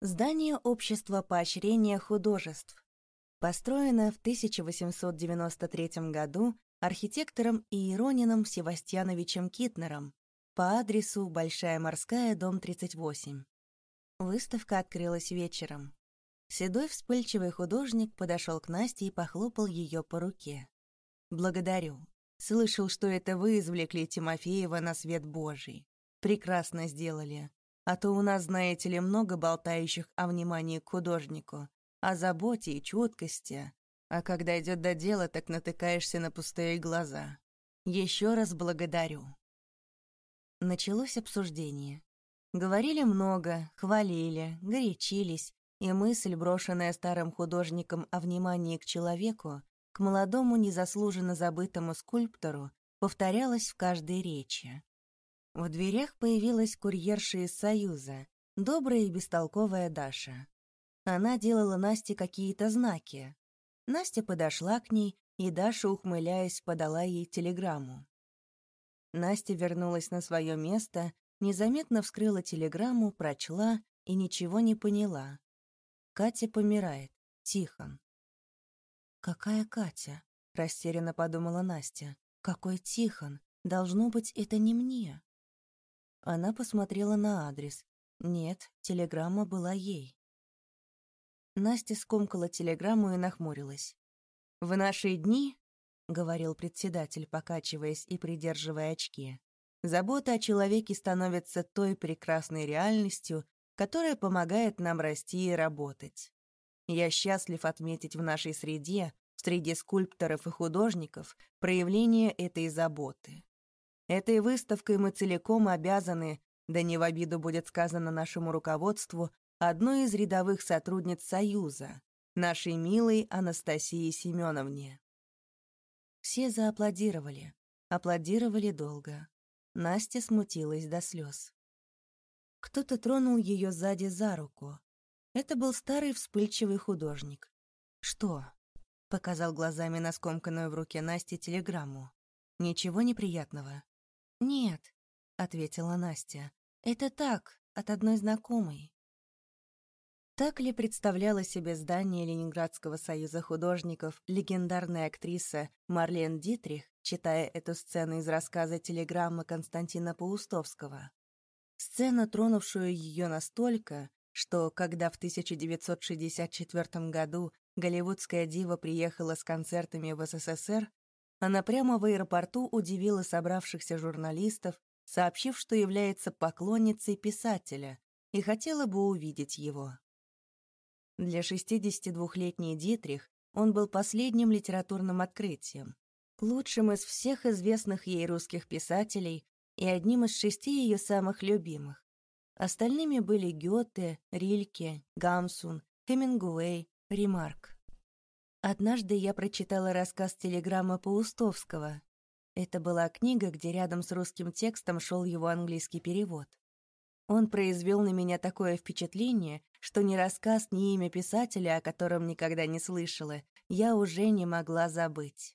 Здание Общества поощрения художеств. Построено в 1893 году архитектором Иеронином Севастьяновичем Китнером по адресу Большая морская, дом 38. Выставка открылась вечером. Седой вспыльчивый художник подошел к Насте и похлопал ее по руке. «Благодарю. Слышал, что это вы извлекли Тимофеева на свет Божий. Прекрасно сделали. А то у нас, знаете ли, много болтающих о внимании к художнику, о заботе и чуткости. А когда идет до дела, так натыкаешься на пустые глаза. Еще раз благодарю. Началось обсуждение. Говорили много, хвалили, горячились, и мысль, брошенная старым художником о внимании к человеку, к молодому незаслуженно забытому скульптору, повторялась в каждой речи. В дверях появилась курьерша из Союза, добрая и бестолковая Даша. Она делала Насте какие-то знаки. Настя подошла к ней, и Даша, ухмыляясь, подала ей телеграмму. Настя вернулась на свое место, незаметно вскрыла телеграмму, прочла и ничего не поняла. Катя помирает. Тихон. «Какая Катя?» — растерянно подумала Настя. «Какой Тихон? Должно быть, это не мне». Она посмотрела на адрес. Нет, телеграмма была ей. Настя скомкала телеграмму и нахмурилась. «В наши дни», — говорил председатель, покачиваясь и придерживая очки, «забота о человеке становится той прекрасной реальностью, которая помогает нам расти и работать. Я счастлив отметить в нашей среде, среди скульпторов и художников, проявление этой заботы. Этой выставкой мы целиком обязаны, да не в обиду будет сказано нашему руководству, одной из рядовых сотрудниц Союза, нашей милой Анастасии Семеновне. Все зааплодировали. Аплодировали долго. Настя смутилась до слез. Кто-то тронул ее сзади за руку. Это был старый вспыльчивый художник. «Что?» — показал глазами на скомканную в руке Насти телеграмму. «Ничего неприятного?» «Нет», — ответила Настя. «Это так, от одной знакомой». Так ли представляла себе здание Ленинградского союза художников легендарная актриса Марлен Дитрих, читая эту сцену из рассказа «Телеграммы» Константина Паустовского? Сцену, тронувшую ее настолько, что, когда в 1964 году голливудская дива приехала с концертами в СССР, она прямо в аэропорту удивила собравшихся журналистов, сообщив, что является поклонницей писателя и хотела бы увидеть его. Для 62-летней Дитрих он был последним литературным открытием, лучшим из всех известных ей русских писателей и одним из шести ее самых любимых. Остальными были Гёте, Рильке, Гамсун, Хемингуэй, Ремарк. Однажды я прочитала рассказ «Телеграмма Паустовского». Это была книга, где рядом с русским текстом шел его английский перевод. Он произвел на меня такое впечатление, что ни рассказ, ни имя писателя, о котором никогда не слышала, я уже не могла забыть.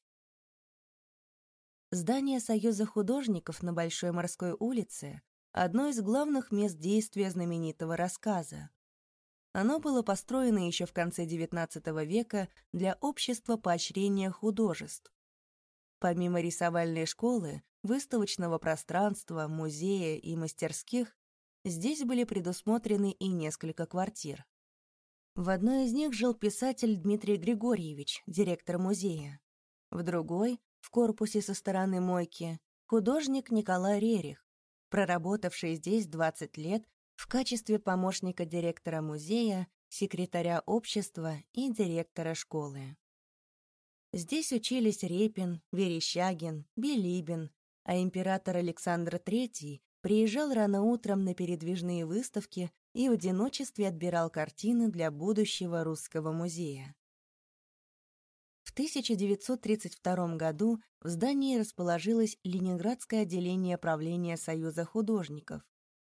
Здание Союза художников на Большой морской улице — одно из главных мест действия знаменитого рассказа. Оно было построено еще в конце XIX века для общества поощрения художеств. Помимо рисовальной школы, выставочного пространства, музея и мастерских, здесь были предусмотрены и несколько квартир. В одной из них жил писатель Дмитрий Григорьевич, директор музея. В другой, в корпусе со стороны мойки, художник Николай Рерих, проработавший здесь 20 лет в качестве помощника директора музея, секретаря общества и директора школы. Здесь учились Репин, Верещагин, Билибин, а император Александр III приезжал рано утром на передвижные выставки и в одиночестве отбирал картины для будущего русского музея. В 1932 году в здании расположилось Ленинградское отделение правления Союза художников,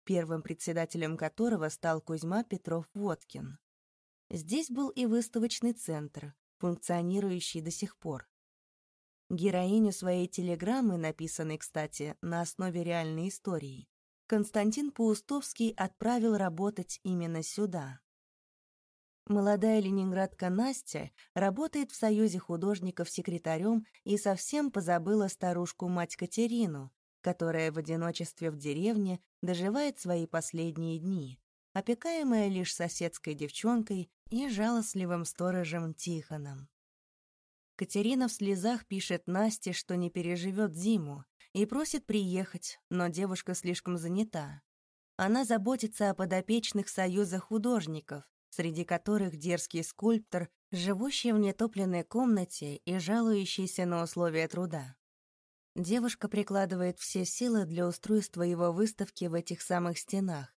первым председателем которого стал Кузьма Петров-Водкин. Здесь был и выставочный центр, функционирующий до сих пор. Героиню своей телеграммы, написанной, кстати, на основе реальной истории, Константин Паустовский отправил работать именно сюда. Молодая ленинградка Настя работает в Союзе художников секретарем и совсем позабыла старушку-мать Катерину, которая в одиночестве в деревне доживает свои последние дни, опекаемая лишь соседской девчонкой и жалостливым сторожем Тихоном. Катерина в слезах пишет Насте, что не переживет зиму, и просит приехать, но девушка слишком занята. Она заботится о подопечных союза художников, среди которых дерзкий скульптор, живущий в нетопленной комнате и жалующийся на условия труда. Девушка прикладывает все силы для устройства его выставки в этих самых стенах.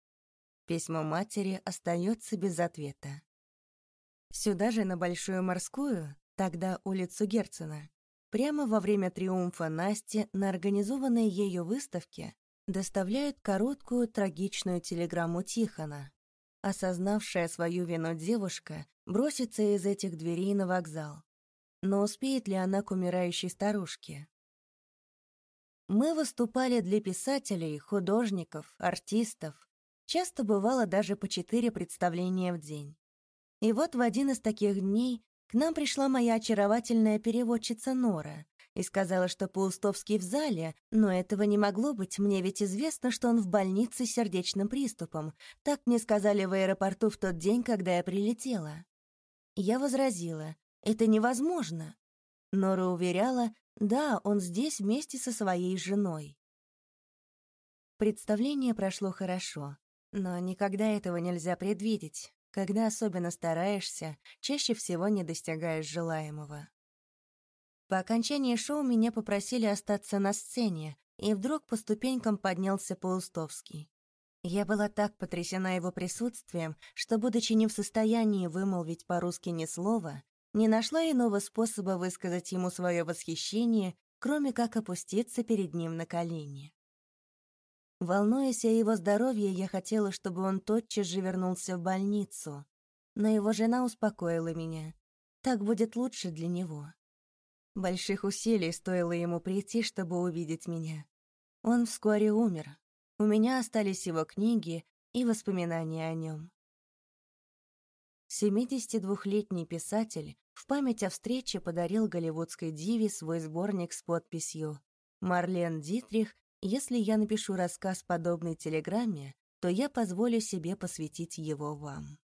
Письмо матери остается без ответа. Сюда же, на Большую Морскую, тогда улицу Герцена, прямо во время триумфа Насти на организованной ею выставке доставляют короткую трагичную телеграмму Тихона. Осознавшая свою вину девушка бросится из этих дверей на вокзал. Но успеет ли она к умирающей старушке? Мы выступали для писателей, художников, артистов. Часто бывало даже по четыре представления в день. И вот в один из таких дней к нам пришла моя очаровательная переводчица Нора и сказала, что Паустовский в зале, но этого не могло быть, мне ведь известно, что он в больнице с сердечным приступом. Так мне сказали в аэропорту в тот день, когда я прилетела. Я возразила, это невозможно. Нора уверяла, да, он здесь вместе со своей женой. Представление прошло хорошо, но никогда этого нельзя предвидеть. Когда особенно стараешься, чаще всего не достигаешь желаемого. По окончании шоу меня попросили остаться на сцене, и вдруг по ступенькам поднялся Паустовский. Я была так потрясена его присутствием, что, будучи не в состоянии вымолвить по-русски ни слова, не нашла иного способа высказать ему свое восхищение, кроме как опуститься перед ним на колени. Волнуясь о его здоровье, я хотела, чтобы он тотчас же вернулся в больницу, но его жена успокоила меня. Так будет лучше для него. Больших усилий стоило ему прийти, чтобы увидеть меня. Он вскоре умер. У меня остались его книги и воспоминания о нем. 72-летний писатель в память о встрече подарил голливудской диве свой сборник с подписью «Марлен Дитрих, если я напишу рассказ подобной телеграмме, то я позволю себе посвятить его вам».